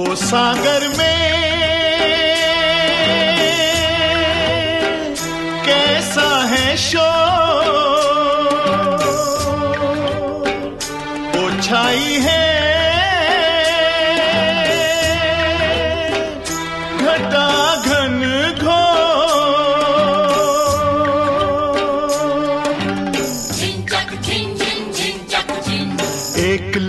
ओ सागर में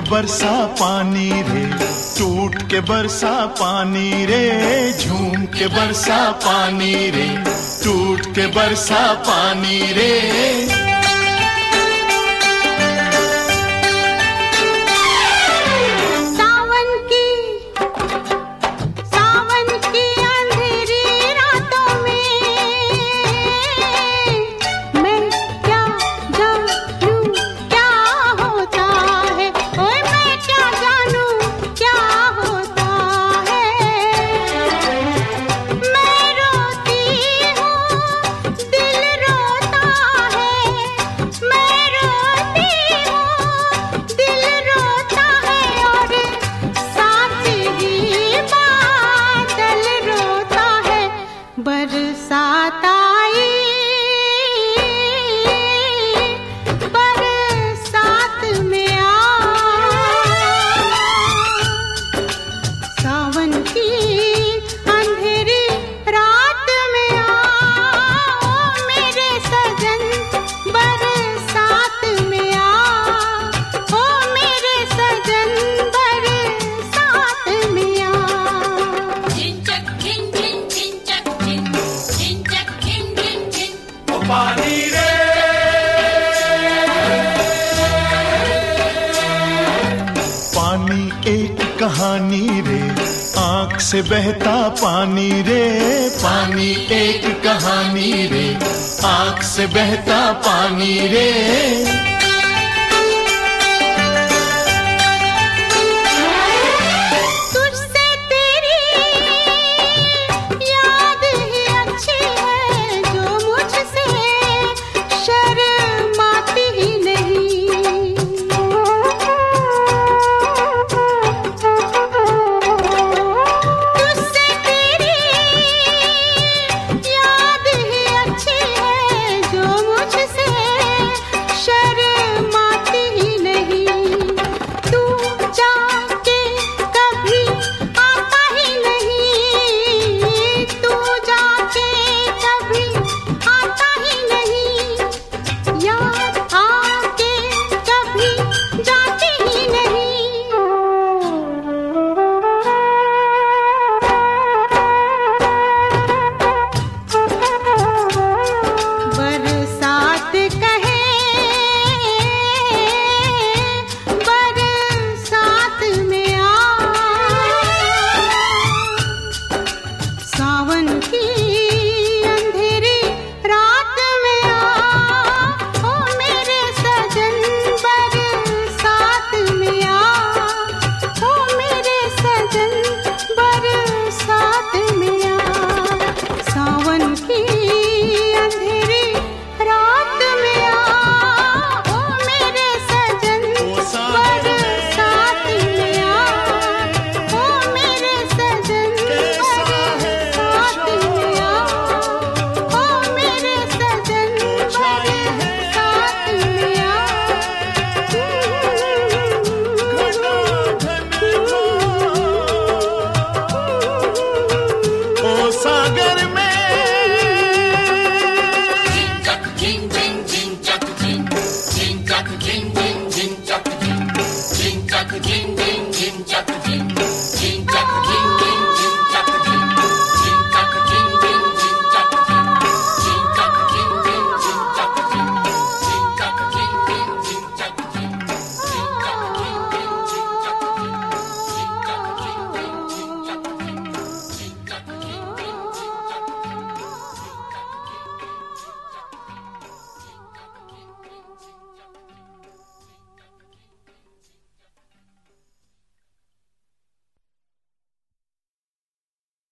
के बरसा पानी रे टूट के बरसा पानी रे, झूम के बरसा पानी रे टूट के बरसा पानी रे। साता से बहता पानी रे। पानी एक कहानी रे। आँख से बहता पानी रे।